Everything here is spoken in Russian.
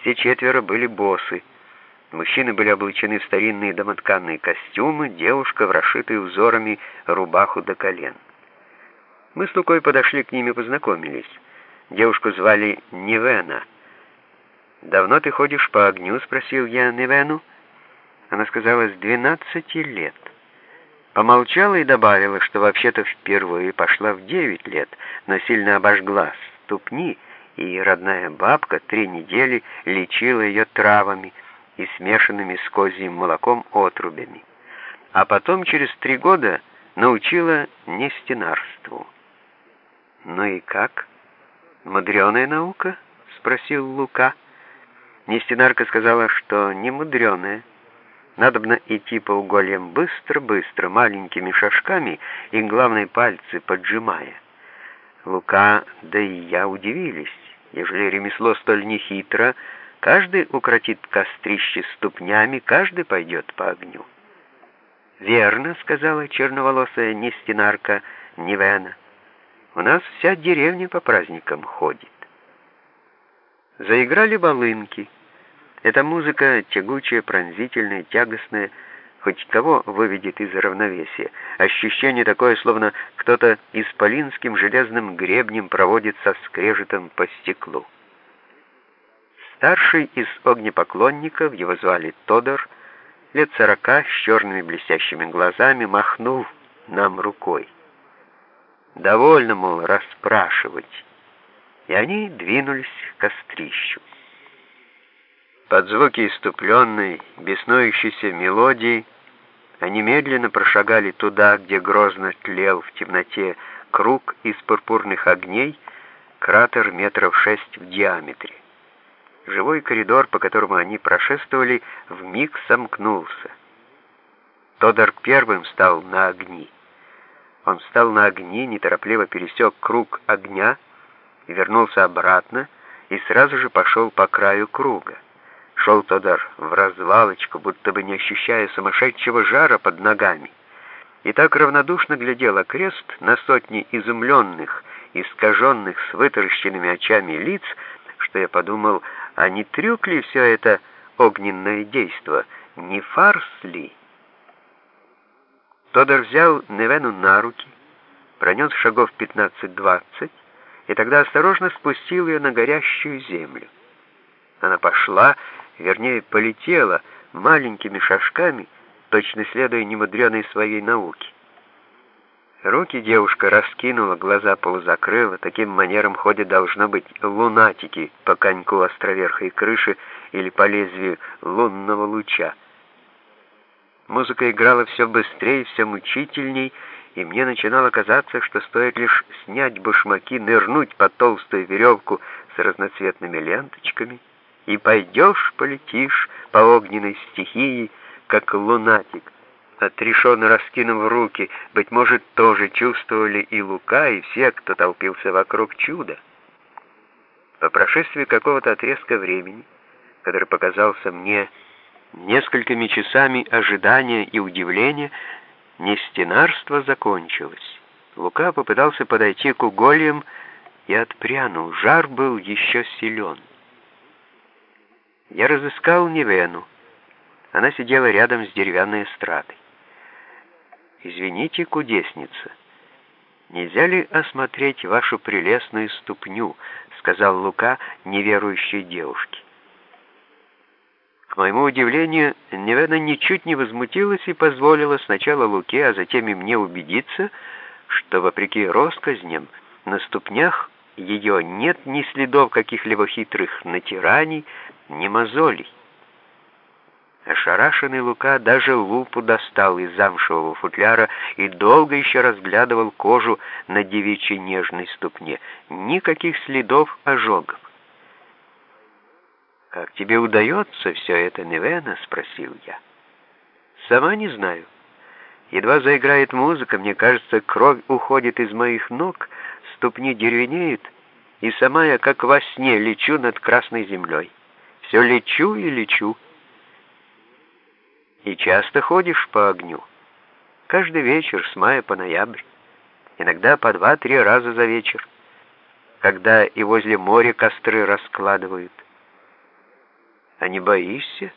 Все четверо были боссы. Мужчины были облачены в старинные домотканные костюмы, девушка в расшитые узорами рубаху до колен. Мы с Лукой подошли к ним и познакомились. Девушку звали Невена. «Давно ты ходишь по огню?» — спросил я Невену. Она сказала, «с 12 лет». Помолчала и добавила, что вообще-то впервые пошла в 9 лет, но сильно обожгла ступни, и родная бабка три недели лечила ее травами и смешанными с козьим молоком отрубями. А потом через три года научила нестенарству. «Ну и как? Мудреная наука?» — спросил Лука. Нестенарка сказала, что не мудреная. Надобно идти по угольям быстро-быстро, маленькими шажками и, главное, пальцы поджимая. Лука, да и я удивились. Ежели ремесло столь нехитро, каждый укротит кострище ступнями, каждый пойдет по огню. «Верно», — сказала черноволосая нестенарка Невена. «У нас вся деревня по праздникам ходит». Заиграли волынки. Эта музыка тягучая, пронзительная, тягостная, хоть кого выведет из равновесия. Ощущение такое, словно кто-то исполинским железным гребнем проводит со скрежетом по стеклу. Старший из огнепоклонников, его звали Тодор, лет сорока, с черными блестящими глазами, махнул нам рукой. Довольно, мол, расспрашивать. И они двинулись к кострищу. Под звуки иступленной, беснующейся мелодии они медленно прошагали туда, где грозно тлел в темноте круг из пурпурных огней, кратер метров шесть в диаметре. Живой коридор, по которому они прошествовали, вмиг сомкнулся. Тодор первым встал на огни. Он встал на огни, неторопливо пересек круг огня вернулся обратно, и сразу же пошел по краю круга. Шел Тодор в развалочку, будто бы не ощущая сумасшедшего жара под ногами. И так равнодушно глядел окрест на сотни изумленных, искаженных с вытаращенными очами лиц, что я подумал, а не трюк ли все это огненное действо, не фарс ли? Тодор взял Невену на руки, пронес шагов 15-20, и тогда осторожно спустил ее на горящую землю. Она пошла, вернее, полетела маленькими шажками, точно следуя немудреной своей науке. Руки девушка раскинула, глаза полузакрыла, таким манером ходят, должно быть, лунатики по коньку островерхой крыши или по лезвию лунного луча. Музыка играла все быстрее, все мучительней, и мне начинало казаться, что стоит лишь снять башмаки, нырнуть под толстую веревку с разноцветными ленточками — и пойдешь, полетишь по огненной стихии, как лунатик. Отрешенно раскинув руки, быть может, тоже чувствовали и Лука, и все, кто толпился вокруг чуда. По прошествии какого-то отрезка времени, который показался мне несколькими часами ожидания и удивления, нестенарство закончилось. Лука попытался подойти к угольям и отпрянул. Жар был еще силен. Я разыскал Невену. Она сидела рядом с деревянной эстрадой. «Извините, кудесница, нельзя ли осмотреть вашу прелестную ступню?» сказал Лука неверующей девушке. К моему удивлению, Невена ничуть не возмутилась и позволила сначала Луке, а затем и мне убедиться, что, вопреки россказням, на ступнях ее нет ни следов каких-либо хитрых натираний, ни мозолей. Ошарашенный Лука даже лупу достал из замшевого футляра и долго еще разглядывал кожу на девичьей нежной ступне. Никаких следов ожогов. «Как тебе удается все это, Невена?» — спросил я. «Сама не знаю. Едва заиграет музыка, мне кажется, кровь уходит из моих ног, ступни деревенеют, и сама я, как во сне, лечу над красной землей». Все лечу и лечу. И часто ходишь по огню. Каждый вечер с мая по ноябрь. Иногда по два-три раза за вечер. Когда и возле моря костры раскладывают. А не боишься?»